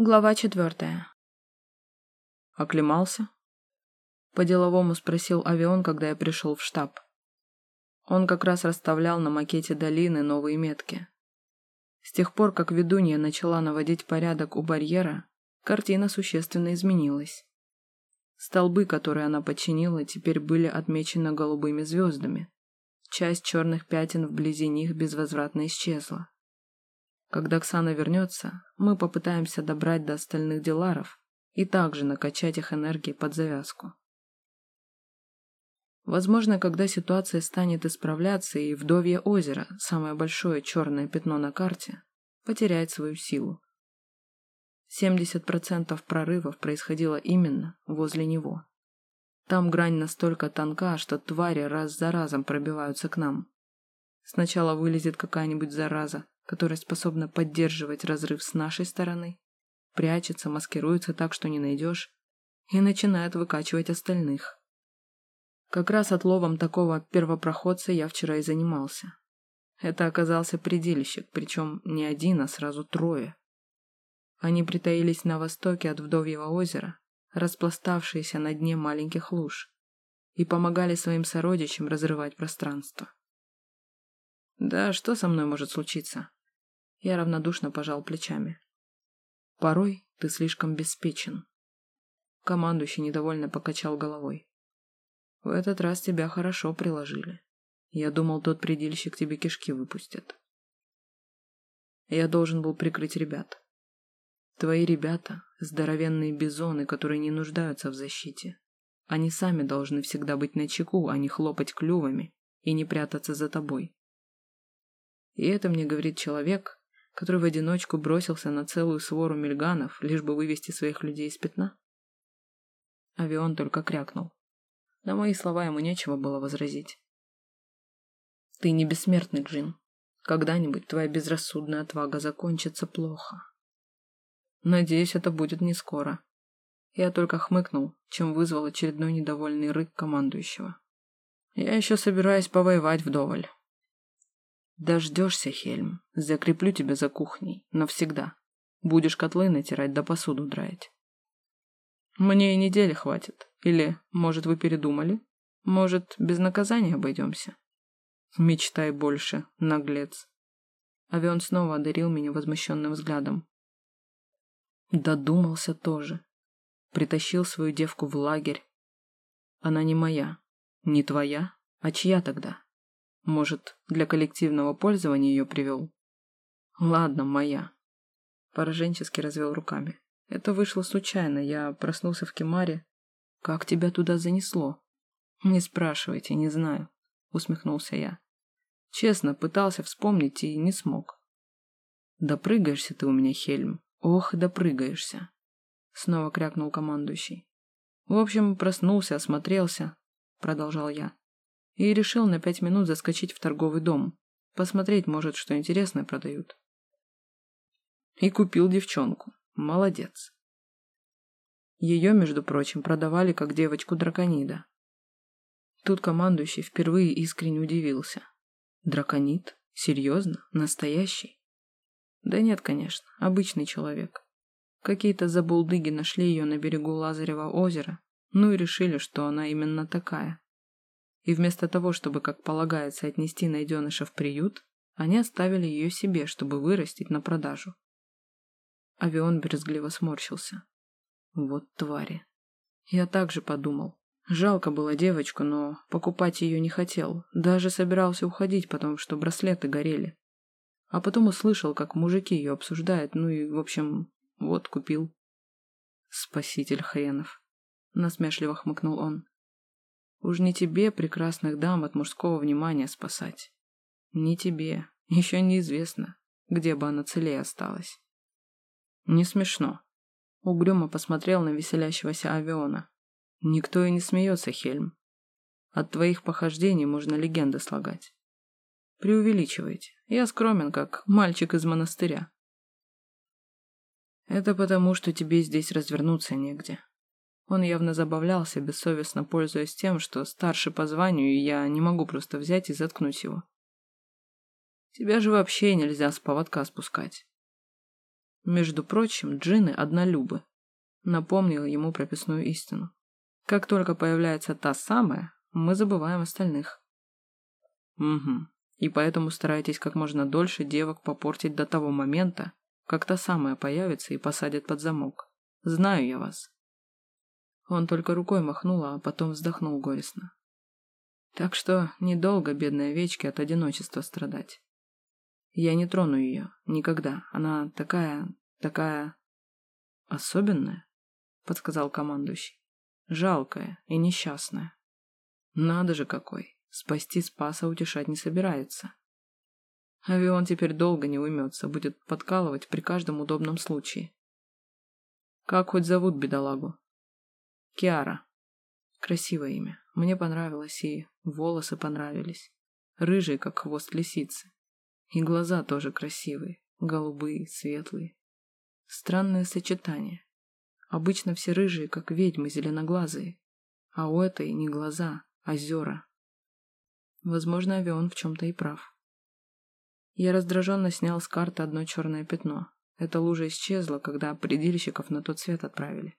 Глава четвертая. «Оклемался?» По-деловому спросил Авион, когда я пришел в штаб. Он как раз расставлял на макете долины новые метки. С тех пор, как ведунья начала наводить порядок у барьера, картина существенно изменилась. Столбы, которые она подчинила, теперь были отмечены голубыми звездами. Часть черных пятен вблизи них безвозвратно исчезла. Когда Ксана вернется, мы попытаемся добрать до остальных деларов и также накачать их энергией под завязку. Возможно, когда ситуация станет исправляться и Вдовье озеро, самое большое черное пятно на карте, потеряет свою силу. 70% прорывов происходило именно возле него. Там грань настолько тонка, что твари раз за разом пробиваются к нам. Сначала вылезет какая-нибудь зараза, которая способна поддерживать разрыв с нашей стороны, прячется, маскируется так, что не найдешь, и начинает выкачивать остальных. Как раз отловом такого первопроходца я вчера и занимался. Это оказался предельщик, причем не один, а сразу трое. Они притаились на востоке от Вдовьего озера, распластавшиеся на дне маленьких луж, и помогали своим сородичам разрывать пространство. Да, что со мной может случиться? Я равнодушно пожал плечами. Порой ты слишком беспечен. Командующий недовольно покачал головой. В этот раз тебя хорошо приложили. Я думал, тот предельщик тебе кишки выпустит. Я должен был прикрыть ребят. Твои ребята — здоровенные бизоны, которые не нуждаются в защите. Они сами должны всегда быть начеку, а не хлопать клювами и не прятаться за тобой. И это мне говорит человек, который в одиночку бросился на целую свору мельганов, лишь бы вывести своих людей из пятна? Авион только крякнул. На мои слова ему нечего было возразить. Ты не бессмертный, Джин. Когда-нибудь твоя безрассудная отвага закончится плохо. Надеюсь, это будет не скоро. Я только хмыкнул, чем вызвал очередной недовольный рык командующего. Я еще собираюсь повоевать вдоволь. Дождешься, Хельм. Закреплю тебя за кухней. Навсегда. Будешь котлы натирать да посуду драить. Мне и недели хватит. Или, может, вы передумали? Может, без наказания обойдемся? Мечтай больше, наглец. Авион снова одарил меня возмущенным взглядом. Додумался тоже. Притащил свою девку в лагерь. Она не моя. Не твоя. А чья тогда? Может, для коллективного пользования ее привел? Ладно, моя. Пораженчески развел руками. Это вышло случайно. Я проснулся в Кемаре. Как тебя туда занесло? Не спрашивайте, не знаю. Усмехнулся я. Честно, пытался вспомнить и не смог. Допрыгаешься ты у меня, Хельм. Ох, допрыгаешься. Снова крякнул командующий. В общем, проснулся, осмотрелся, продолжал я и решил на пять минут заскочить в торговый дом. Посмотреть, может, что интересное продают. И купил девчонку. Молодец. Ее, между прочим, продавали как девочку драконида. Тут командующий впервые искренне удивился. Драконид? Серьезно? Настоящий? Да нет, конечно, обычный человек. Какие-то забулдыги нашли ее на берегу Лазарева озера, ну и решили, что она именно такая и вместо того, чтобы, как полагается, отнести найденыша в приют, они оставили ее себе, чтобы вырастить на продажу. Авион брезгливо сморщился. Вот твари. Я также подумал. Жалко было девочку, но покупать ее не хотел. Даже собирался уходить, потому что браслеты горели. А потом услышал, как мужики ее обсуждают, ну и, в общем, вот купил. Спаситель хренов. Насмешливо хмыкнул он. Уж не тебе, прекрасных дам, от мужского внимания спасать. Не тебе. Еще неизвестно, где бы она целее осталась. Не смешно. Угрюмо посмотрел на веселящегося авиона. Никто и не смеется, Хельм. От твоих похождений можно легенды слагать. Преувеличивайте. Я скромен, как мальчик из монастыря. Это потому, что тебе здесь развернуться негде. Он явно забавлялся, бессовестно пользуясь тем, что старше по званию, и я не могу просто взять и заткнуть его. Тебя же вообще нельзя с поводка спускать. Между прочим, джины однолюбы. Напомнил ему прописную истину. Как только появляется та самая, мы забываем остальных. Угу. И поэтому старайтесь как можно дольше девок попортить до того момента, как та самая появится и посадит под замок. Знаю я вас. Он только рукой махнул, а потом вздохнул горестно. Так что недолго бедной овечке от одиночества страдать. Я не трону ее. Никогда. Она такая... такая... Особенная, подсказал командующий. Жалкая и несчастная. Надо же какой. Спасти Спаса утешать не собирается. Авион теперь долго не уймется, будет подкалывать при каждом удобном случае. Как хоть зовут бедолагу? Киара. Красивое имя. Мне понравилось, и волосы понравились. Рыжие, как хвост лисицы. И глаза тоже красивые, голубые, светлые. Странное сочетание. Обычно все рыжие, как ведьмы, зеленоглазые. А у этой не глаза, а озера. Возможно, Авион в чем-то и прав. Я раздраженно снял с карты одно черное пятно. Эта лужа исчезла, когда предельщиков на тот свет отправили.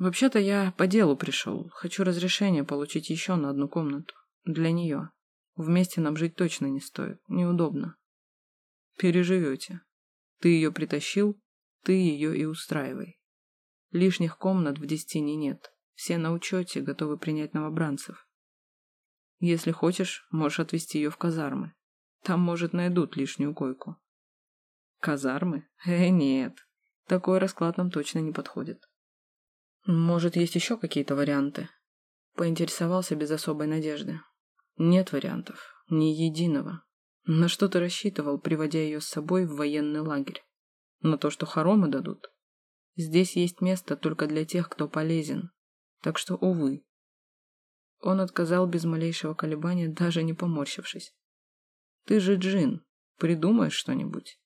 Вообще-то я по делу пришел. Хочу разрешение получить еще на одну комнату. Для нее. Вместе нам жить точно не стоит. Неудобно. Переживете. Ты ее притащил, ты ее и устраивай. Лишних комнат в Дестине нет. Все на учете, готовы принять новобранцев. Если хочешь, можешь отвезти ее в казармы. Там, может, найдут лишнюю койку. Казармы? Э, нет. Такой расклад нам точно не подходит. Может, есть еще какие-то варианты? Поинтересовался без особой надежды. Нет вариантов. Ни единого. На что ты рассчитывал, приводя ее с собой в военный лагерь? На то, что хоромы дадут? Здесь есть место только для тех, кто полезен. Так что, увы. Он отказал без малейшего колебания, даже не поморщившись. Ты же джин. Придумаешь что-нибудь?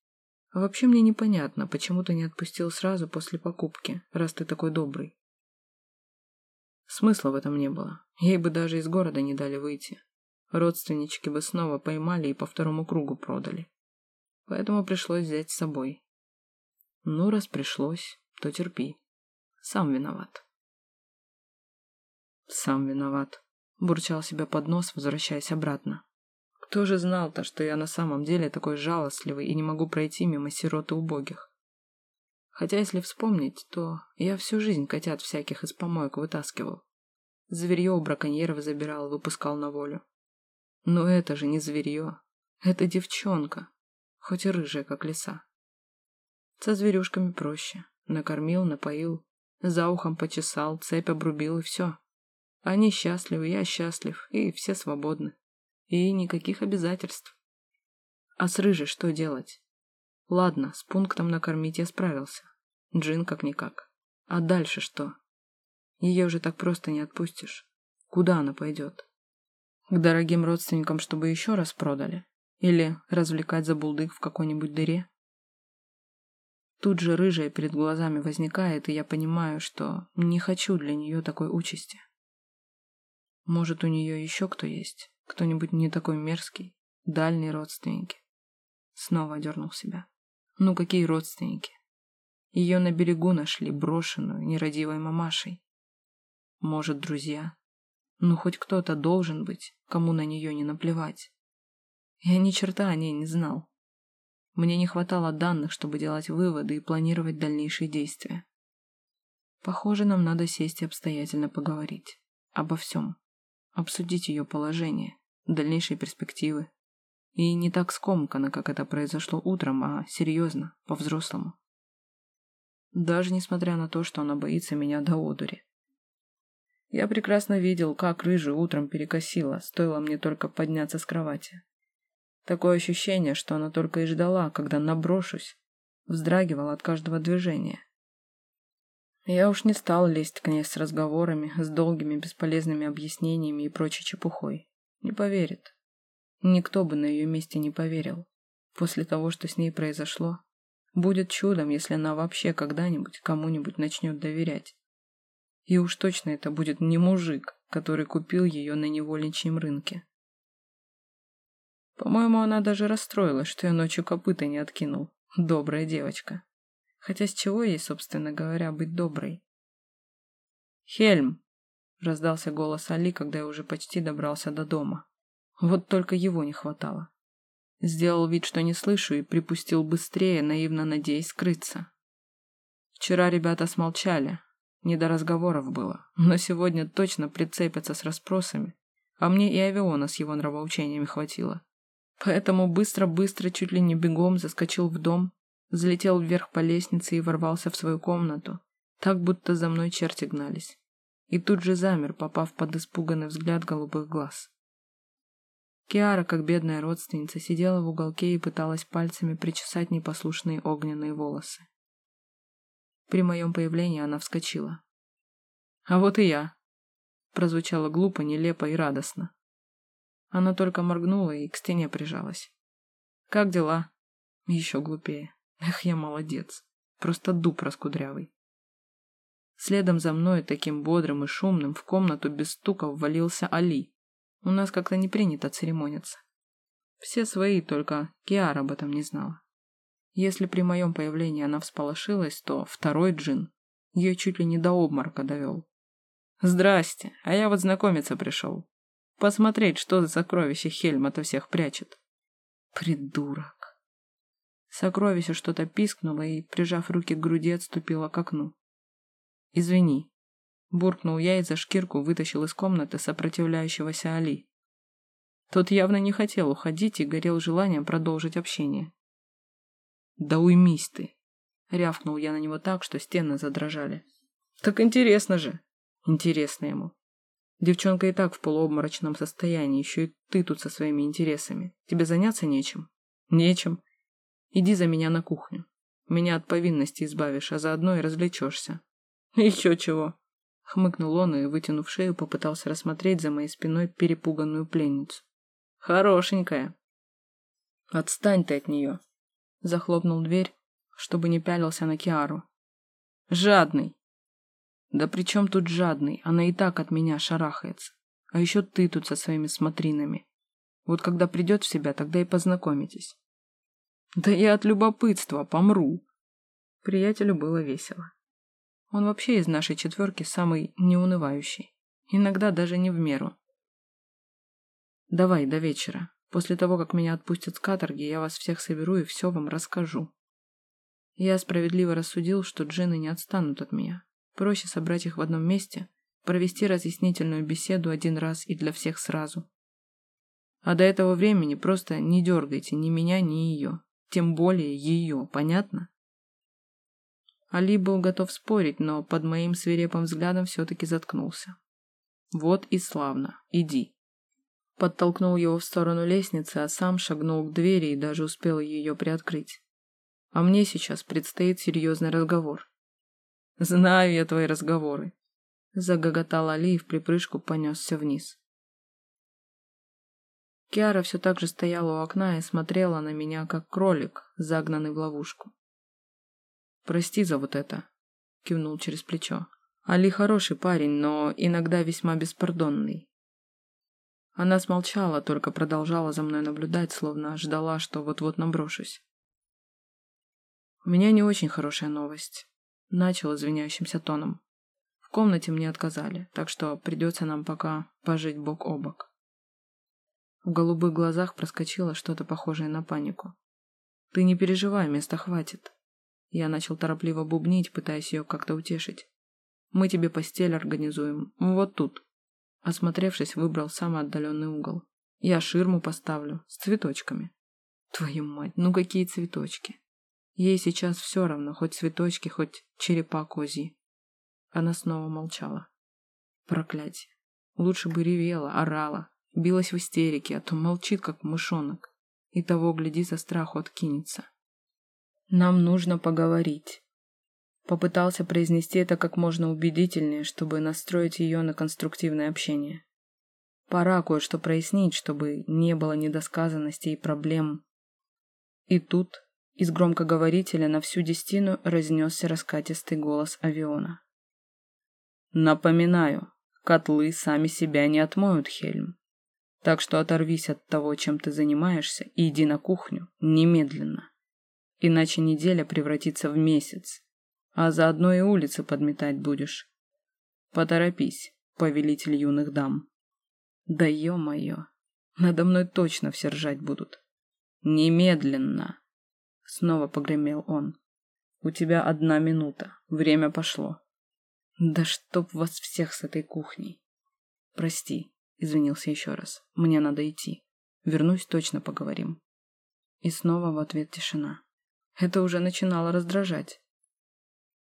вообще мне непонятно, почему ты не отпустил сразу после покупки, раз ты такой добрый. Смысла в этом не было. Ей бы даже из города не дали выйти. Родственнички бы снова поймали и по второму кругу продали. Поэтому пришлось взять с собой. Ну, раз пришлось, то терпи. Сам виноват. Сам виноват. Бурчал себя под нос, возвращаясь обратно. Кто же знал-то, что я на самом деле такой жалостливый и не могу пройти мимо сирот и убогих? Хотя, если вспомнить, то я всю жизнь котят всяких из помоек вытаскивал. Зверье у браконьеров забирал, выпускал на волю. Но это же не зверье. Это девчонка, хоть и рыжая, как лиса. Со зверюшками проще. Накормил, напоил, за ухом почесал, цепь обрубил и все. Они счастливы, я счастлив, и все свободны. И никаких обязательств. А с рыжей что делать? Ладно, с пунктом накормить я справился. Джин как-никак. А дальше что? Ее уже так просто не отпустишь. Куда она пойдет? К дорогим родственникам, чтобы еще раз продали? Или развлекать за булдык в какой-нибудь дыре? Тут же рыжая перед глазами возникает, и я понимаю, что не хочу для нее такой участи. Может, у нее еще кто есть? Кто-нибудь не такой мерзкий? Дальние родственники? Снова дернул себя. Ну какие родственники? Ее на берегу нашли, брошенную, нерадивой мамашей. Может, друзья? Ну, хоть кто-то должен быть, кому на нее не наплевать. Я ни черта о ней не знал. Мне не хватало данных, чтобы делать выводы и планировать дальнейшие действия. Похоже, нам надо сесть и обстоятельно поговорить. Обо всем. Обсудить ее положение, дальнейшие перспективы, и не так скомканно, как это произошло утром, а серьезно, по-взрослому. Даже несмотря на то, что она боится меня до одури. Я прекрасно видел, как рыжую утром перекосила, стоило мне только подняться с кровати. Такое ощущение, что она только и ждала, когда наброшусь, вздрагивала от каждого движения. Я уж не стал лезть к ней с разговорами, с долгими бесполезными объяснениями и прочей чепухой. Не поверит. Никто бы на ее месте не поверил. После того, что с ней произошло, будет чудом, если она вообще когда-нибудь кому-нибудь начнет доверять. И уж точно это будет не мужик, который купил ее на невольничьем рынке. По-моему, она даже расстроилась, что я ночью копыта не откинул. Добрая девочка. Хотя с чего ей, собственно говоря, быть доброй? «Хельм!» — раздался голос Али, когда я уже почти добрался до дома. Вот только его не хватало. Сделал вид, что не слышу, и припустил быстрее, наивно надеясь скрыться. Вчера ребята смолчали, не до разговоров было, но сегодня точно прицепятся с расспросами, а мне и авиона с его нравоучениями хватило. Поэтому быстро-быстро, чуть ли не бегом, заскочил в дом, взлетел вверх по лестнице и ворвался в свою комнату, так будто за мной черти гнались. И тут же замер, попав под испуганный взгляд голубых глаз. Киара, как бедная родственница, сидела в уголке и пыталась пальцами причесать непослушные огненные волосы. При моем появлении она вскочила. «А вот и я!» Прозвучало глупо, нелепо и радостно. Она только моргнула и к стене прижалась. «Как дела?» Еще глупее. Эх, я молодец. Просто дуб раскудрявый. Следом за мной, таким бодрым и шумным, в комнату без стука ввалился Али. У нас как-то не принято церемониться. Все свои, только Киара об этом не знала. Если при моем появлении она всполошилась, то второй джин ее чуть ли не до обморока довел. «Здрасте, а я вот знакомиться пришел. Посмотреть, что за сокровище Хельм ото всех прячет». «Придурок!» Сокровище что-то пискнуло и, прижав руки к груди, отступило к окну. «Извини», — буркнул я и за шкирку вытащил из комнаты сопротивляющегося Али. Тот явно не хотел уходить и горел желанием продолжить общение. «Да уймись ты!» — рявкнул я на него так, что стены задрожали. «Так интересно же!» «Интересно ему. Девчонка и так в полуобморочном состоянии, еще и ты тут со своими интересами. Тебе заняться нечем?» «Нечем. Иди за меня на кухню. Меня от повинности избавишь, а заодно и развлечешься. «Еще чего!» — хмыкнул он и, вытянув шею, попытался рассмотреть за моей спиной перепуганную пленницу. «Хорошенькая!» «Отстань ты от нее!» — захлопнул дверь, чтобы не пялился на Киару. «Жадный!» «Да при чем тут жадный? Она и так от меня шарахается. А еще ты тут со своими смотринами. Вот когда придет в себя, тогда и познакомитесь». «Да я от любопытства помру!» Приятелю было весело. Он вообще из нашей четверки самый неунывающий. Иногда даже не в меру. Давай, до вечера. После того, как меня отпустят с каторги, я вас всех соберу и все вам расскажу. Я справедливо рассудил, что джины не отстанут от меня. Проще собрать их в одном месте, провести разъяснительную беседу один раз и для всех сразу. А до этого времени просто не дергайте ни меня, ни ее. Тем более ее, понятно? Али был готов спорить, но под моим свирепым взглядом все-таки заткнулся. «Вот и славно. Иди». Подтолкнул его в сторону лестницы, а сам шагнул к двери и даже успел ее приоткрыть. А мне сейчас предстоит серьезный разговор. «Знаю я твои разговоры», — загоготал Али и в припрыжку понесся вниз. Киара все так же стояла у окна и смотрела на меня, как кролик, загнанный в ловушку. «Прости за вот это», — кивнул через плечо. «Али хороший парень, но иногда весьма беспардонный». Она смолчала, только продолжала за мной наблюдать, словно ждала, что вот-вот наброшусь. «У меня не очень хорошая новость», — начал извиняющимся тоном. «В комнате мне отказали, так что придется нам пока пожить бок о бок». В голубых глазах проскочило что-то похожее на панику. «Ты не переживай, места хватит. Я начал торопливо бубнить, пытаясь ее как-то утешить. «Мы тебе постель организуем. Вот тут». Осмотревшись, выбрал самый отдаленный угол. «Я ширму поставлю. С цветочками». «Твою мать, ну какие цветочки?» Ей сейчас все равно, хоть цветочки, хоть черепа козьи. Она снова молчала. Проклятие. Лучше бы ревела, орала, билась в истерике, а то молчит, как мышонок. И того, гляди, за страху откинется. Нам нужно поговорить. Попытался произнести это как можно убедительнее, чтобы настроить ее на конструктивное общение. Пора кое-что прояснить, чтобы не было недосказанностей и проблем. И тут из громкоговорителя на всю дестину разнесся раскатистый голос авиона. «Напоминаю, котлы сами себя не отмоют, Хельм. Так что оторвись от того, чем ты занимаешься, и иди на кухню немедленно. Иначе неделя превратится в месяц, а заодно и улицы подметать будешь. Поторопись, повелитель юных дам. Да ё-моё, надо мной точно все ржать будут. Немедленно! Снова погремел он. У тебя одна минута, время пошло. Да чтоб вас всех с этой кухней. Прости, извинился еще раз. Мне надо идти. Вернусь, точно поговорим. И снова в ответ тишина. Это уже начинало раздражать.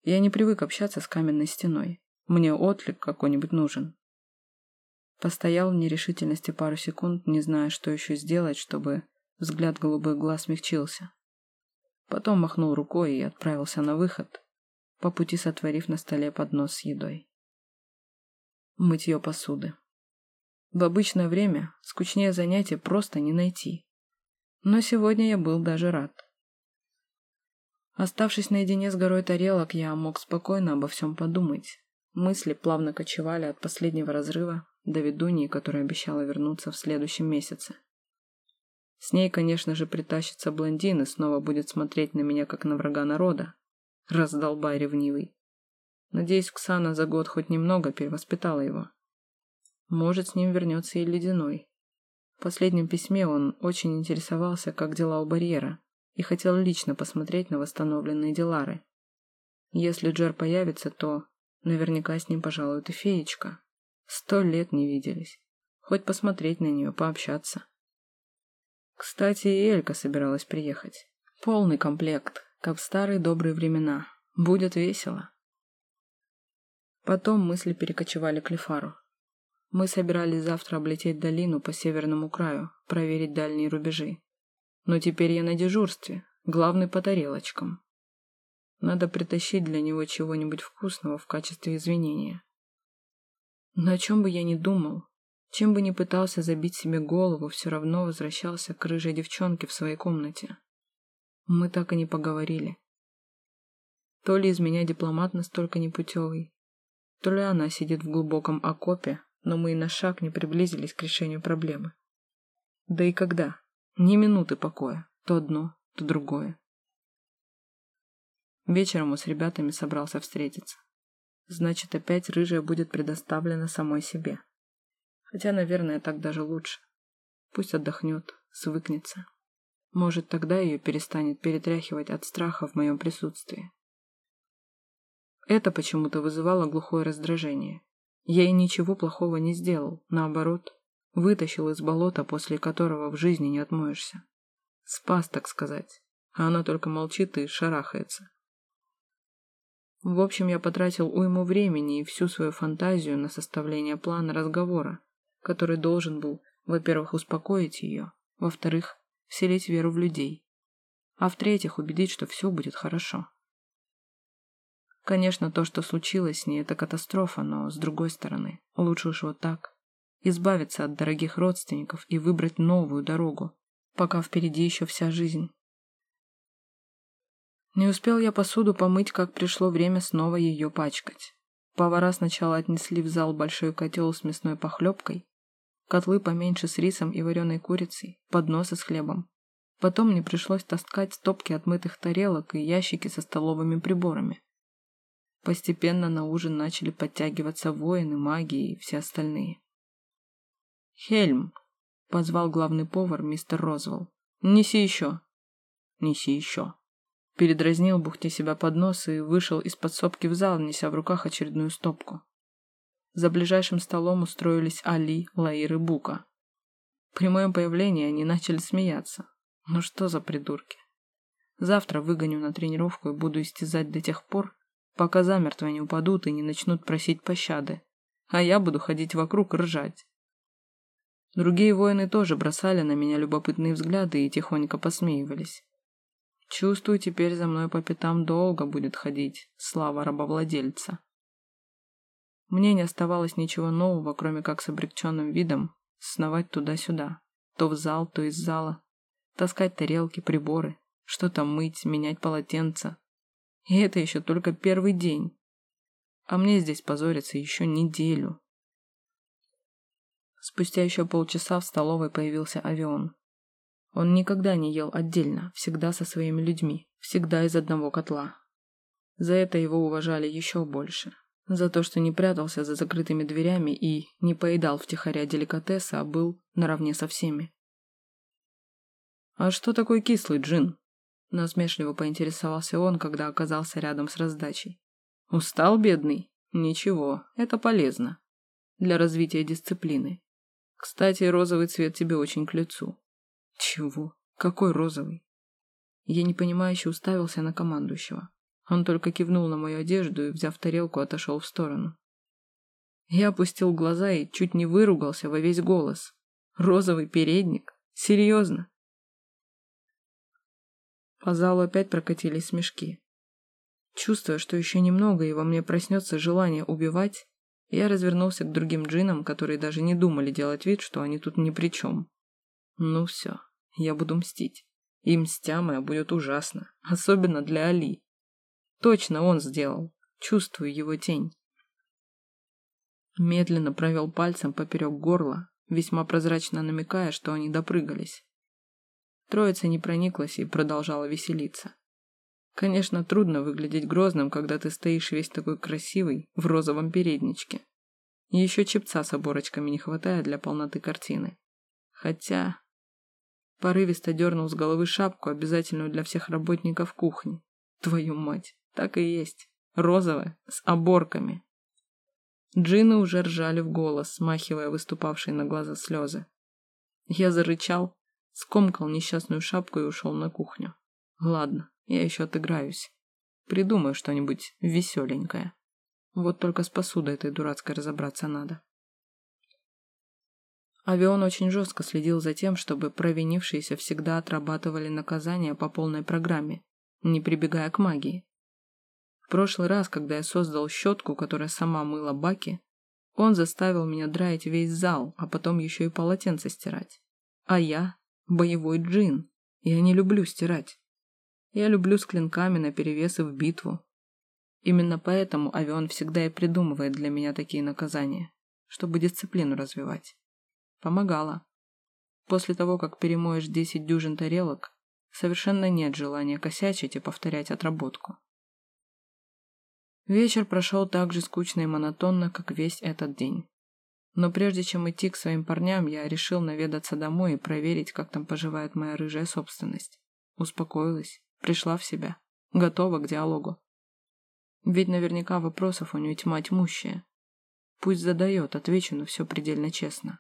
Я не привык общаться с каменной стеной. Мне отлик какой-нибудь нужен. Постоял в нерешительности пару секунд, не зная, что еще сделать, чтобы взгляд голубых глаз смягчился. Потом махнул рукой и отправился на выход, по пути сотворив на столе поднос с едой. Мытье посуды. В обычное время скучнее занятия просто не найти. Но сегодня я был даже рад. Оставшись наедине с горой тарелок, я мог спокойно обо всем подумать. Мысли плавно кочевали от последнего разрыва до ведуньи, которая обещала вернуться в следующем месяце. С ней, конечно же, притащится блондин и снова будет смотреть на меня, как на врага народа. Раздолбай ревнивый. Надеюсь, Ксана за год хоть немного перевоспитала его. Может, с ним вернется и Ледяной. В последнем письме он очень интересовался, как дела у барьера, и хотел лично посмотреть на восстановленные Делары. Если Джер появится, то наверняка с ним пожалует и феечка. Сто лет не виделись. Хоть посмотреть на нее, пообщаться. Кстати, и Элька собиралась приехать. Полный комплект, как в старые добрые времена. Будет весело. Потом мысли перекочевали к Лефару. Мы собирались завтра облететь долину по северному краю, проверить дальние рубежи. Но теперь я на дежурстве, главный по тарелочкам. Надо притащить для него чего-нибудь вкусного в качестве извинения. Но чем бы я ни думал, чем бы ни пытался забить себе голову, все равно возвращался к рыжей девчонке в своей комнате. Мы так и не поговорили. То ли из меня дипломат настолько непутевый, то ли она сидит в глубоком окопе, но мы и на шаг не приблизились к решению проблемы. Да и когда? Ни минуты покоя. То одно, то другое. Вечером он с ребятами собрался встретиться. Значит, опять рыжая будет предоставлена самой себе. Хотя, наверное, так даже лучше. Пусть отдохнет, свыкнется. Может, тогда ее перестанет перетряхивать от страха в моем присутствии. Это почему-то вызывало глухое раздражение. Я ей ничего плохого не сделал, наоборот, Вытащил из болота, после которого в жизни не отмоешься. Спас, так сказать. А она только молчит и шарахается. В общем, я потратил уйму времени и всю свою фантазию на составление плана разговора, который должен был, во-первых, успокоить ее, во-вторых, вселить веру в людей, а в-третьих, убедить, что все будет хорошо. Конечно, то, что случилось с ней, это катастрофа, но, с другой стороны, лучше уж вот так избавиться от дорогих родственников и выбрать новую дорогу, пока впереди еще вся жизнь. Не успел я посуду помыть, как пришло время снова ее пачкать. Повара сначала отнесли в зал большой котел с мясной похлебкой, котлы поменьше с рисом и вареной курицей, подносы с хлебом. Потом мне пришлось таскать стопки отмытых тарелок и ящики со столовыми приборами. Постепенно на ужин начали подтягиваться воины, маги и все остальные. «Хельм!» — позвал главный повар мистер Розвелл. «Неси еще!» «Неси еще!» Передразнил бухте себя под нос и вышел из подсобки в зал, неся в руках очередную стопку. За ближайшим столом устроились Али, Лаир и Бука. При моем появлении они начали смеяться. Ну что за придурки? Завтра выгоню на тренировку и буду истязать до тех пор, пока замертво не упадут и не начнут просить пощады. А я буду ходить вокруг и ржать. Другие воины тоже бросали на меня любопытные взгляды и тихонько посмеивались. Чувствую, теперь за мной по пятам долго будет ходить слава рабовладельца. Мне не оставалось ничего нового, кроме как с облегченным видом сновать туда-сюда, то в зал, то из зала, таскать тарелки, приборы, что-то мыть, менять полотенца. И это еще только первый день. А мне здесь позориться еще неделю. Спустя еще полчаса в столовой появился авион. Он никогда не ел отдельно, всегда со своими людьми, всегда из одного котла. За это его уважали еще больше. За то, что не прятался за закрытыми дверями и не поедал втихаря деликатесы, а был наравне со всеми. «А что такой кислый джин?» Насмешливо поинтересовался он, когда оказался рядом с раздачей. «Устал, бедный? Ничего, это полезно. Для развития дисциплины. Кстати, розовый цвет тебе очень к лицу». «Чего? Какой розовый?» Я непонимающе уставился на командующего. Он только кивнул на мою одежду и, взяв тарелку, отошел в сторону. Я опустил глаза и чуть не выругался во весь голос. Розовый передник? Серьезно? По залу опять прокатились смешки. Чувствуя, что еще немного и во мне проснется желание убивать, я развернулся к другим джинам, которые даже не думали делать вид, что они тут ни при чем. Ну все, я буду мстить. И мстя моя будет ужасно, особенно для Али. Точно он сделал. Чувствую его тень. Медленно провел пальцем поперек горла, весьма прозрачно намекая, что они допрыгались. Троица не прониклась и продолжала веселиться. Конечно, трудно выглядеть грозным, когда ты стоишь весь такой красивый в розовом передничке. Еще чепца с оборочками не хватает для полноты картины. Хотя... Порывисто дернул с головы шапку, обязательную для всех работников кухни. Твою мать! Так и есть. Розовая, с оборками. Джины уже ржали в голос, смахивая выступавшие на глаза слезы. Я зарычал, скомкал несчастную шапку и ушел на кухню. Ладно, я еще отыграюсь. Придумаю что-нибудь веселенькое. Вот только с посудой этой дурацкой разобраться надо. Авион очень жестко следил за тем, чтобы провинившиеся всегда отрабатывали наказания по полной программе, не прибегая к магии прошлый раз, когда я создал щетку, которая сама мыла баки, он заставил меня драить весь зал, а потом еще и полотенце стирать. А я — боевой джин. Я не люблю стирать. Я люблю с клинками наперевес и в битву. Именно поэтому авион всегда и придумывает для меня такие наказания, чтобы дисциплину развивать. Помогало. После того, как перемоешь десять дюжин тарелок, совершенно нет желания косячить и повторять отработку. Вечер прошел так же скучно и монотонно, как весь этот день. Но прежде чем идти к своим парням, я решил наведаться домой и проверить, как там поживает моя рыжая собственность. Успокоилась, пришла в себя, готова к диалогу. Ведь наверняка вопросов у нее тьма тьмущая. Пусть задает, отвечу, но все предельно честно.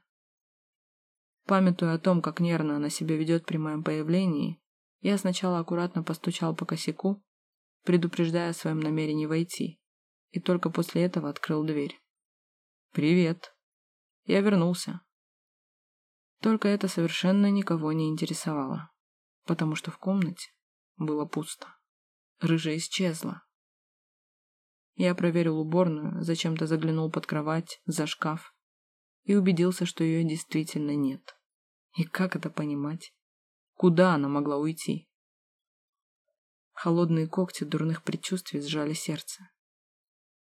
Памятуя о том, как нервно она себя ведет при моем появлении, я сначала аккуратно постучал по косяку, предупреждая о своем намерении войти, и только после этого открыл дверь. «Привет!» Я вернулся. Только это совершенно никого не интересовало, потому что в комнате было пусто. Рыжая исчезла. Я проверил уборную, зачем-то заглянул под кровать, за шкаф и убедился, что ее действительно нет. И как это понимать? Куда она могла уйти? Холодные когти дурных предчувствий сжали сердце.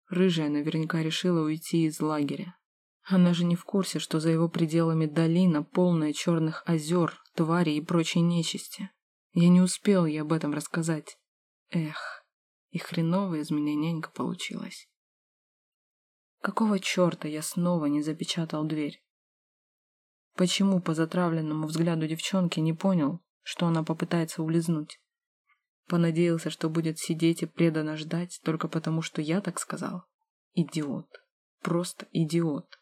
Рыжая наверняка решила уйти из лагеря. Она же не в курсе, что за его пределами долина, полная черных озер, тварей и прочей нечисти. Я не успел ей об этом рассказать. Эх, и хреновая из меня нянька получилась. Какого черта я снова не запечатал дверь? Почему по затравленному взгляду девчонки не понял, что она попытается улизнуть? Понадеялся, что будет сидеть и преданно ждать только потому, что я так сказал. Идиот. Просто идиот.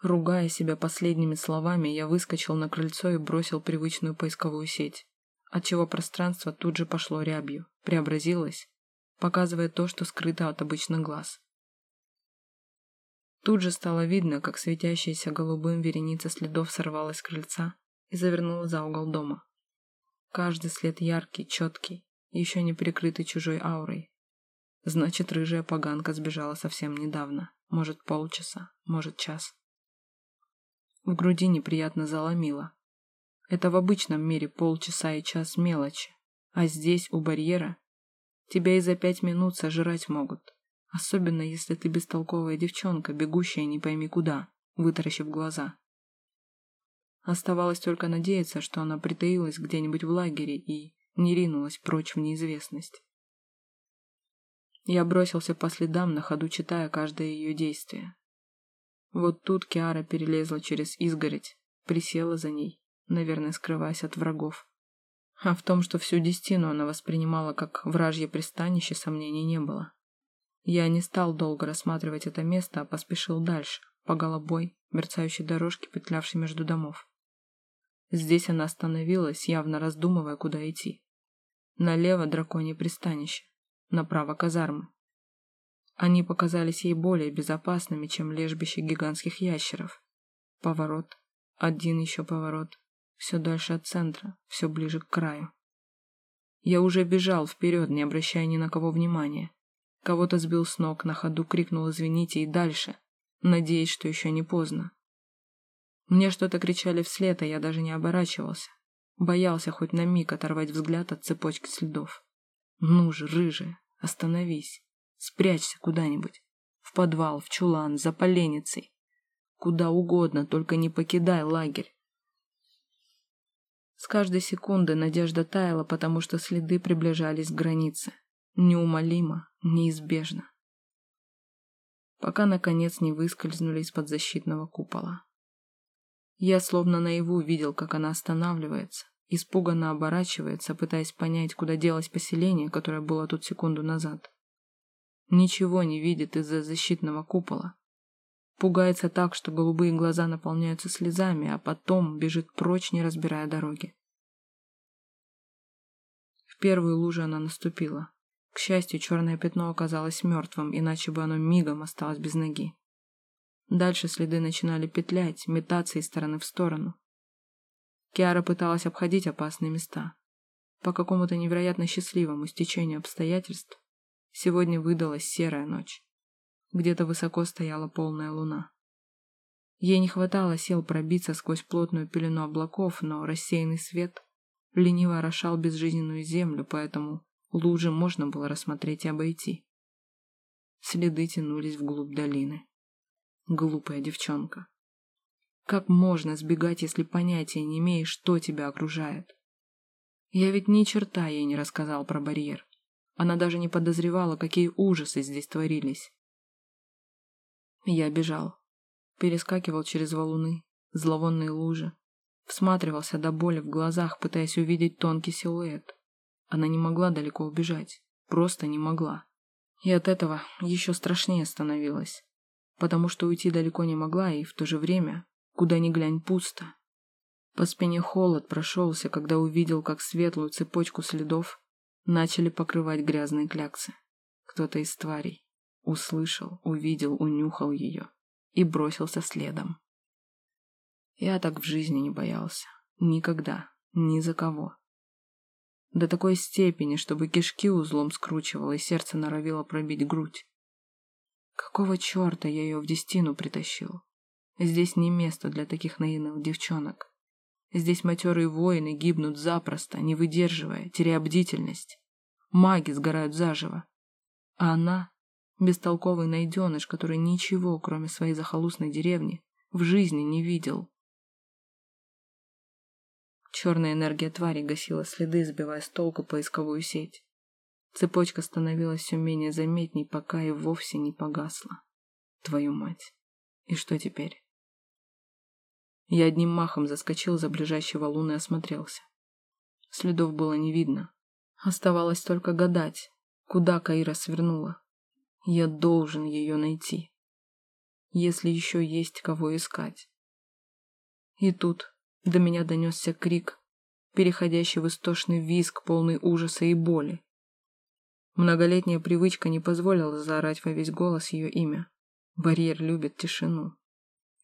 Ругая себя последними словами, я выскочил на крыльцо и бросил привычную поисковую сеть, отчего пространство тут же пошло рябью, преобразилось, показывая то, что скрыто от обычных глаз. Тут же стало видно, как светящаяся голубым вереница следов сорвалась с крыльца и завернула за угол дома. Каждый след яркий, четкий, еще не прикрытый чужой аурой. Значит, рыжая поганка сбежала совсем недавно. Может, полчаса, может, час. В груди неприятно заломило. Это в обычном мире полчаса и час мелочи. А здесь, у барьера, тебя и за пять минут сожрать могут. Особенно, если ты бестолковая девчонка, бегущая не пойми куда. вытаращив глаза. Оставалось только надеяться, что она притаилась где-нибудь в лагере и не ринулась прочь в неизвестность. Я бросился по следам, на ходу читая каждое ее действие. Вот тут Киара перелезла через изгородь, присела за ней, наверное, скрываясь от врагов. А в том, что всю Дестину она воспринимала как вражье пристанище, сомнений не было. Я не стал долго рассматривать это место, а поспешил дальше, по голубой, мерцающей дорожке, петлявшей между домов. Здесь она остановилась, явно раздумывая, куда идти. Налево драконье пристанище, направо казармы. Они показались ей более безопасными, чем лежбище гигантских ящеров. Поворот, один еще поворот, все дальше от центра, все ближе к краю. Я уже бежал вперед, не обращая ни на кого внимания. Кого-то сбил с ног, на ходу крикнул «Извините» и дальше, надеясь, что еще не поздно. Мне что-то кричали вслед, а я даже не оборачивался. Боялся хоть на миг оторвать взгляд от цепочки следов. Ну же, рыжая, остановись. Спрячься куда-нибудь. В подвал, в чулан, за поленницей. Куда угодно, только не покидай лагерь. С каждой секунды надежда таяла, потому что следы приближались к границе. Неумолимо, неизбежно. Пока, наконец, не выскользнули из-под защитного купола. Я словно наяву видел, как она останавливается, испуганно оборачивается, пытаясь понять, куда делось поселение, которое было тут секунду назад. Ничего не видит из-за защитного купола. Пугается так, что голубые глаза наполняются слезами, а потом бежит прочь, не разбирая дороги. В первую лужу она наступила. К счастью, черное пятно оказалось мертвым, иначе бы оно мигом осталось без ноги. Дальше следы начинали петлять, метаться из стороны в сторону. Киара пыталась обходить опасные места. По какому-то невероятно счастливому стечению обстоятельств сегодня выдалась серая ночь. Где-то высоко стояла полная луна. Ей не хватало сил пробиться сквозь плотную пелену облаков, но рассеянный свет лениво орошал безжизненную землю, поэтому лужи можно было рассмотреть и обойти. Следы тянулись вглубь долины. Глупая девчонка. Как можно сбегать, если понятия не имеешь, что тебя окружает? Я ведь ни черта ей не рассказал про барьер. Она даже не подозревала, какие ужасы здесь творились. Я бежал. Перескакивал через валуны, зловонные лужи. Всматривался до боли в глазах, пытаясь увидеть тонкий силуэт. Она не могла далеко убежать. Просто не могла. И от этого еще страшнее становилось потому что уйти далеко не могла и в то же время, куда ни глянь, пусто. По спине холод прошелся, когда увидел, как светлую цепочку следов начали покрывать грязные кляксы. Кто-то из тварей услышал, увидел, унюхал ее и бросился следом. Я так в жизни не боялся. Никогда. Ни за кого. До такой степени, чтобы кишки узлом скручивало и сердце норовило пробить грудь. Какого черта я ее в Дестину притащил? Здесь не место для таких наивных девчонок. Здесь матерые воины гибнут запросто, не выдерживая, теряя бдительность. Маги сгорают заживо. А она — бестолковый найденыш, который ничего, кроме своей захолустной деревни, в жизни не видел. Черная энергия твари гасила следы, сбивая с толку поисковую сеть. Цепочка становилась все менее заметней, пока и вовсе не погасла. Твою мать. И что теперь? Я одним махом заскочил за ближайший валун и осмотрелся. Следов было не видно. Оставалось только гадать, куда Каира свернула. Я должен ее найти. Если еще есть кого искать. И тут до меня донесся крик, переходящий в истошный визг, полный ужаса и боли. Многолетняя привычка не позволила заорать во весь голос ее имя. Барьер любит тишину.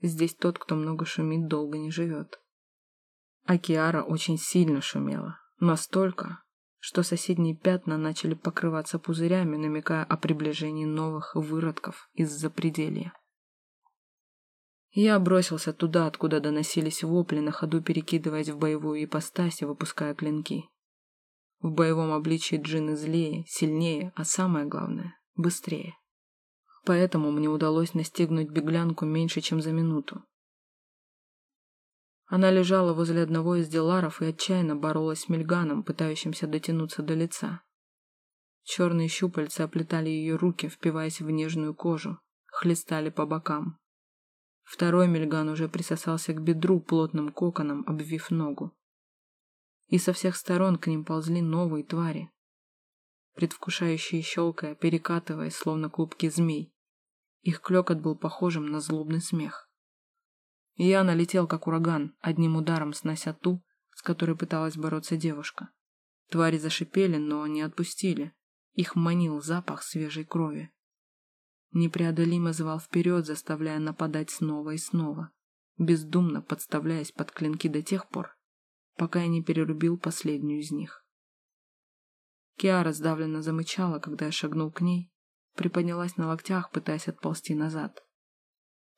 Здесь тот, кто много шумит, долго не живет. А Киара очень сильно шумела. Настолько, что соседние пятна начали покрываться пузырями, намекая о приближении новых выродков из-за пределья. Я бросился туда, откуда доносились вопли, на ходу перекидываясь в боевую ипостась и выпуская клинки. В боевом обличии джины злее, сильнее, а самое главное — быстрее. поэтому мне удалось настигнуть беглянку меньше, чем за минуту. Она лежала возле одного из деларов и отчаянно боролась с Мельганом, пытающимся дотянуться до лица. Черные щупальца оплетали ее руки, впиваясь в нежную кожу, хлестали по бокам. Второй Мельган уже присосался к бедру плотным коконом, обвив ногу. И со всех сторон к ним ползли новые твари, предвкушающие щелкая, перекатываясь, словно клубки змей. Их клекот был похожим на злобный смех. И я налетел, как ураган, одним ударом снося ту, с которой пыталась бороться девушка. Твари зашипели, но не отпустили. Их манил запах свежей крови. Непреодолимо звал вперед, заставляя нападать снова и снова, бездумно подставляясь под клинки до тех пор, пока я не перерубил последнюю из них. Киара сдавленно замычала, когда я шагнул к ней, приподнялась на локтях, пытаясь отползти назад.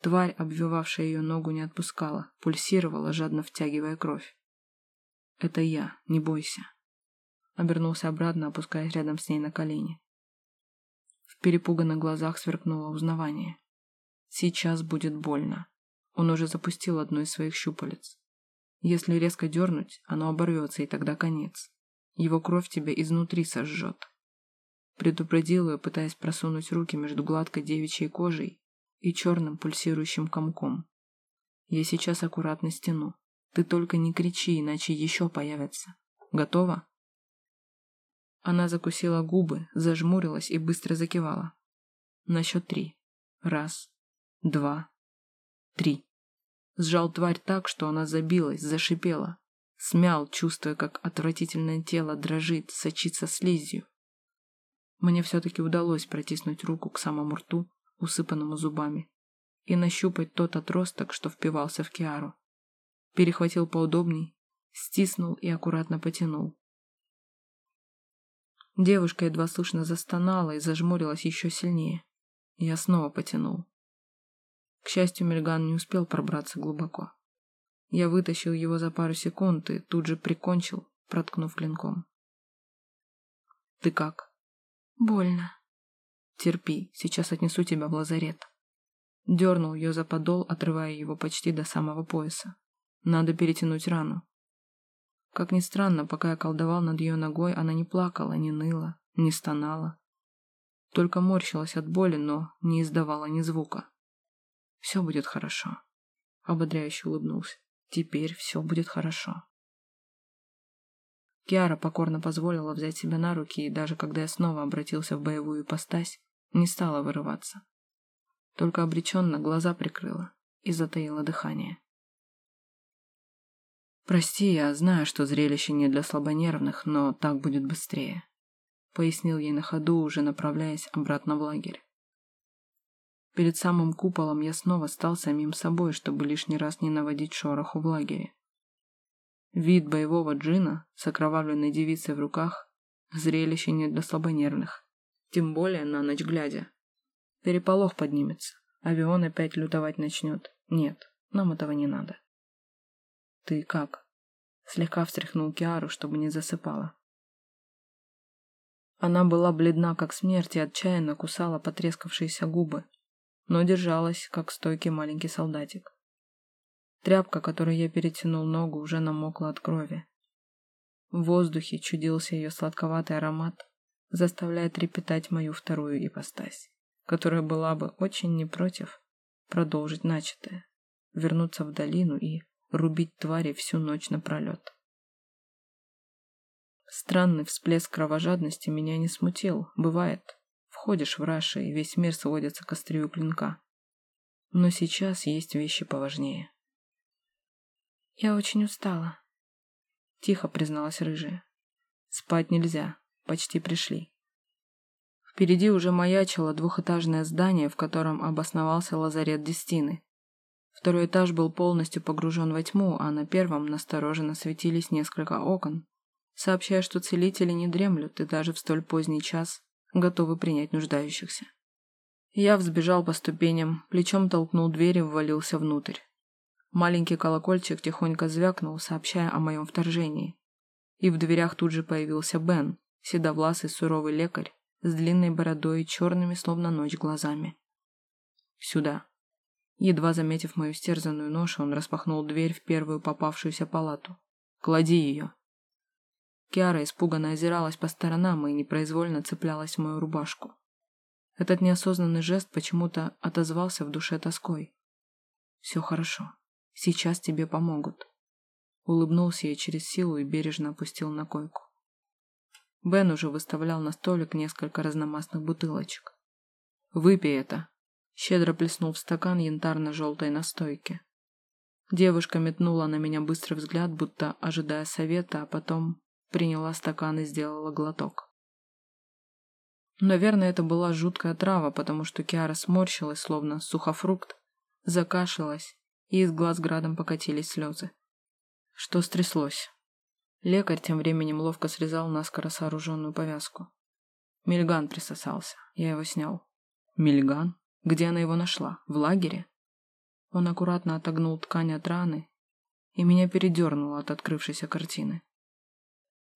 Тварь, обвивавшая ее ногу, не отпускала, пульсировала, жадно втягивая кровь. «Это я, не бойся», обернулся обратно, опускаясь рядом с ней на колени. В перепуганных глазах сверкнуло узнавание. Сейчас будет больно. Он уже запустил одно из своих щупалец. Если резко дернуть, оно оборвется, и тогда конец. Его кровь тебя изнутри сожжет. Предупредил ее, пытаясь просунуть руки между гладкой девичьей кожей и черным пульсирующим комком. Я сейчас аккуратно стяну. Ты только не кричи, иначе еще появятся. Готова? Она закусила губы, зажмурилась и быстро закивала. На счет три. Раз, два, три. Сжал тварь так, что она забилась, зашипела. Смял, чувствуя, как отвратительное тело дрожит, сочится слизью. Мне все-таки удалось протиснуть руку к самому рту, усыпанному зубами, и нащупать тот отросток, что впивался в Киару. Перехватил поудобней, стиснул и аккуратно потянул. Девушка едва слышно застонала и зажмурилась еще сильнее. Я снова потянул. К счастью, Мельган не успел пробраться глубоко. Я вытащил его за пару секунд и тут же прикончил, проткнув клинком. «Ты как?» «Больно». «Терпи, сейчас отнесу тебя в лазарет». Дернул ее за подол, отрывая его почти до самого пояса. «Надо перетянуть рану. Как ни странно, пока я колдовал над ее ногой, она не плакала, не ныла, не стонала. Только морщилась от боли, но не издавала ни звука. «Все будет хорошо», — ободряюще улыбнулся. «Теперь все будет хорошо». Киара покорно позволила взять себя на руки, и даже когда я снова обратился в боевую ипостась, не стала вырываться. Только обреченно глаза прикрыла и затаила дыхание. «Прости, я знаю, что зрелище не для слабонервных, но так будет быстрее», — пояснил ей на ходу, уже направляясь обратно в лагерь. Перед самым куполом я снова стал самим собой, чтобы лишний раз не наводить шороху в лагере. Вид боевого джина с окровавленной девицей в руках — зрелище не для слабонервных, тем более на ночь глядя. Переполох поднимется, авион опять лютовать начнет. Нет, нам этого не надо. «Ты как?» Слегка встряхнул Киару, чтобы не засыпала. Она была бледна, как смерть, и отчаянно кусала потрескавшиеся губы, но держалась, как стойкий маленький солдатик. Тряпка, которой я перетянул ногу, уже намокла от крови. В воздухе чудился ее сладковатый аромат, заставляя трепетать мою вторую ипостась, которая была бы очень не против продолжить начатое, вернуться в долину и рубить твари всю ночь напролет. Странный всплеск кровожадности меня не смутил. Бывает. Входишь в Раши, и весь мир сводится к острию клинка. Но сейчас есть вещи поважнее. «Я очень устала», — тихо призналась рыжая. «Спать нельзя. Почти пришли». Впереди уже маячило двухэтажное здание, в котором обосновался лазарет Дестины. Второй этаж был полностью погружен во тьму, а на первом настороженно светились несколько окон, сообщая, что целители не дремлют и даже в столь поздний час готовы принять нуждающихся. Я взбежал по ступеням, плечом толкнул дверь и ввалился внутрь. Маленький колокольчик тихонько звякнул, сообщая о моем вторжении. И в дверях тут же появился Бен, седовласый суровый лекарь, с длинной бородой и черными, словно ночь, глазами. Сюда». Едва заметив мою стерзанную ношу, он распахнул дверь в первую попавшуюся палату. «Клади ее». Киара испуганно озиралась по сторонам и непроизвольно цеплялась в мою рубашку. Этот неосознанный жест почему-то отозвался в душе тоской. «Все хорошо. Сейчас тебе помогут». Улыбнулся ей через силу и бережно опустил на койку. Бен уже выставлял на столик несколько разномастных бутылочек. «Выпей это!» Щедро плеснул в стакан янтарно-желтой настойки. Девушка метнула на меня быстрый взгляд, будто ожидая совета, а потом приняла стакан и сделала глоток. Наверное, это была жуткая трава, потому что Киара сморщилась, словно сухофрукт, закашилась, и из глаз градом покатились слезы. Что стряслось? Лекарь тем временем ловко срезал наскоро сооруженную повязку. Мильган присосался. Я его снял. Мильган? Где она его нашла? В лагере? Он аккуратно отогнул ткань от раны, и меня передернуло от открывшейся картины.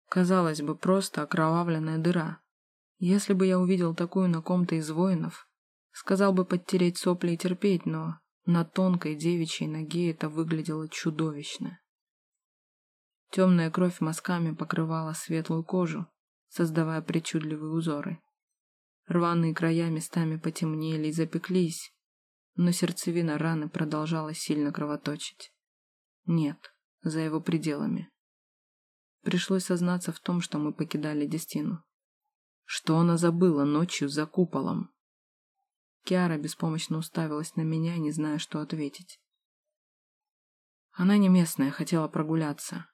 Казалось бы, просто окровавленная дыра. Если бы я увидел такую на ком-то из воинов, сказал бы подтереть сопли и терпеть, но на тонкой девичьей ноге это выглядело чудовищно. Темная кровь мазками покрывала светлую кожу, создавая причудливые узоры. Рваные края местами потемнели и запеклись, но сердцевина раны продолжала сильно кровоточить. Нет, за его пределами. Пришлось сознаться в том, что мы покидали Дестину. Что она забыла ночью за куполом? Киара беспомощно уставилась на меня, не зная, что ответить. Она не местная, хотела прогуляться,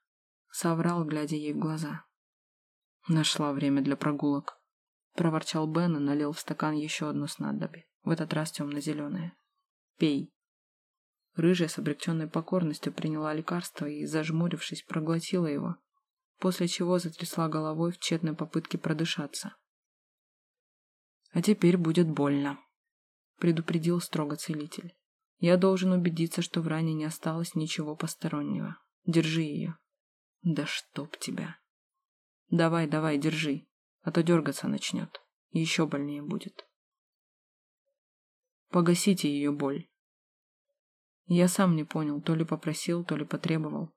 Соврал, глядя ей в глаза. Нашла время для прогулок. Проворчал Бен и налил в стакан еще одну снадобье, в этот раз темно-зеленое. «Пей». Рыжая с облегченной покорностью приняла лекарство и, зажмурившись, проглотила его, после чего затрясла головой в тщетной попытке продышаться. «А теперь будет больно», — предупредил строго целитель. «Я должен убедиться, что в ране не осталось ничего постороннего. Держи ее». Да чтоб тебя. Давай, давай, держи, а то дергаться начнет. Еще больнее будет. Погасите ее боль. Я сам не понял, то ли попросил, то ли потребовал.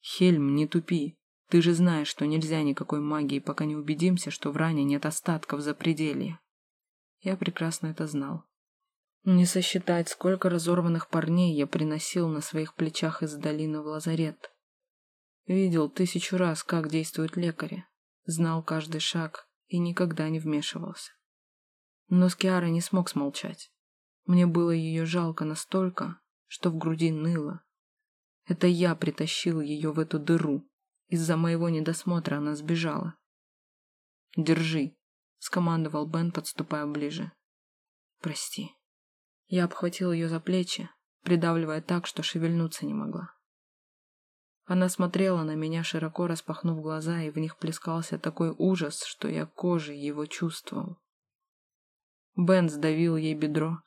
Хельм, не тупи. Ты же знаешь, что нельзя никакой магии, пока не убедимся, что в ране нет остатков за запределья. Я прекрасно это знал. Не сосчитать, сколько разорванных парней я приносил на своих плечах из долины в лазарет. Видел тысячу раз, как действуют лекари. Знал каждый шаг и никогда не вмешивался. Но с Киарой не смог смолчать. Мне было ее жалко настолько, что в груди ныло. Это я притащил ее в эту дыру. Из-за моего недосмотра она сбежала. «Держи», — скомандовал Бен, подступая ближе. «Прости». Я обхватил ее за плечи, придавливая так, что шевельнуться не могла. Она смотрела на меня, широко распахнув глаза, и в них плескался такой ужас, что я кожей его чувствовал. Бен сдавил ей бедро,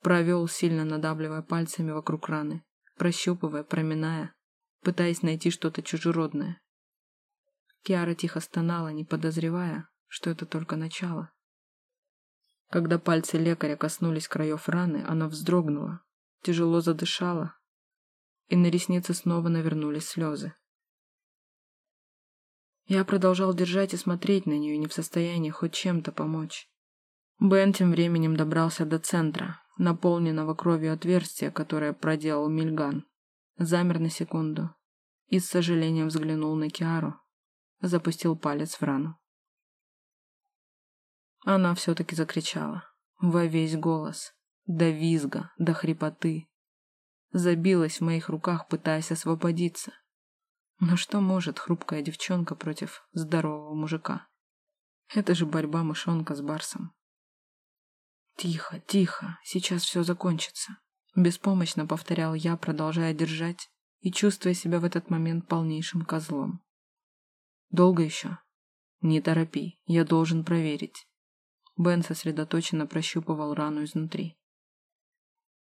провел, сильно надавливая пальцами вокруг раны, прощупывая, проминая, пытаясь найти что-то чужеродное. Киара тихо стонала, не подозревая, что это только начало. Когда пальцы лекаря коснулись краев раны, она вздрогнула, тяжело задышала, и на ресницы снова навернулись слезы. Я продолжал держать и смотреть на нее, не в состоянии хоть чем-то помочь. Бен тем временем добрался до центра, наполненного кровью отверстия, которое проделал Мильган. Замер на секунду и с сожалением взглянул на Киару, запустил палец в рану. Она все-таки закричала во весь голос, до визга, до хрипоты, забилась в моих руках, пытаясь освободиться. Но что может хрупкая девчонка против здорового мужика? Это же борьба мышонка с барсом. Тихо, тихо, сейчас все закончится. Беспомощно повторял я, продолжая держать и чувствуя себя в этот момент полнейшим козлом. Долго еще? Не торопи, я должен проверить. Бен сосредоточенно прощупывал рану изнутри.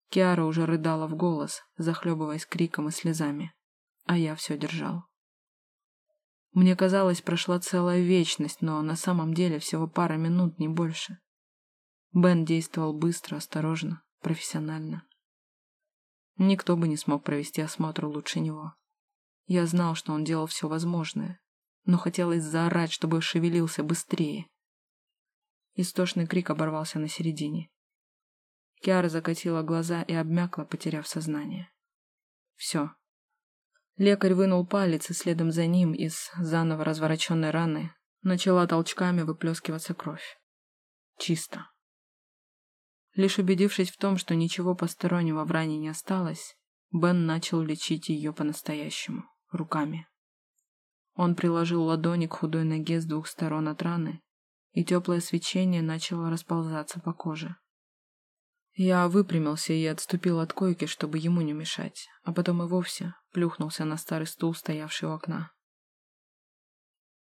Киара уже рыдала в голос, захлебываясь криком и слезами, а я все держал. Мне казалось, прошла целая вечность, но на самом деле всего пара минут, не больше. Бен действовал быстро, осторожно, профессионально. Никто бы не смог провести осмотр лучше него. Я знал, что он делал все возможное, но хотелось заорать, чтобы шевелился быстрее. Истошный крик оборвался на середине. Киара закатила глаза и обмякла, потеряв сознание. Все. Лекарь вынул палец, и следом за ним из заново развороченной раны начала толчками выплескиваться кровь. Чисто. Лишь убедившись в том, что ничего постороннего в ране не осталось, Бен начал лечить ее по-настоящему, руками. Он приложил ладони к худой ноге с двух сторон от раны, и теплое свечение начало расползаться по коже. Я выпрямился и отступил от койки, чтобы ему не мешать, а потом и вовсе плюхнулся на старый стул, стоявший у окна.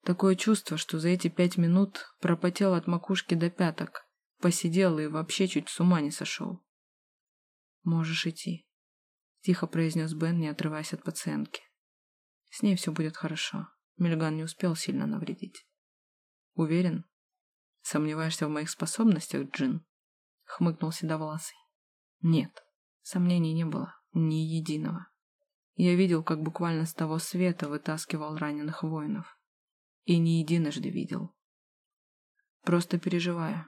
Такое чувство, что за эти пять минут пропотел от макушки до пяток, посидел и вообще чуть с ума не сошел. «Можешь идти», — тихо произнес Бен, не отрываясь от пациентки. «С ней все будет хорошо. Мильган не успел сильно навредить». «Уверен? Сомневаешься в моих способностях, Джин?» — хмыкнул Седовласый. «Нет, сомнений не было, ни единого. Я видел, как буквально с того света вытаскивал раненых воинов. И не единожды видел. Просто переживаю.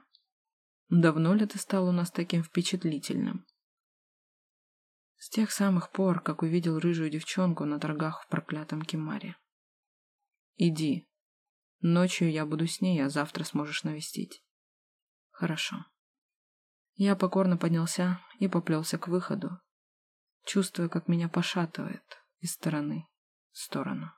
Давно ли ты стал у нас таким впечатлительным? С тех самых пор, как увидел рыжую девчонку на торгах в проклятом Кимаре. Иди. Ночью я буду с ней, а завтра сможешь навестить. Хорошо. Я покорно поднялся и поплелся к выходу, чувствуя, как меня пошатывает из стороны в сторону.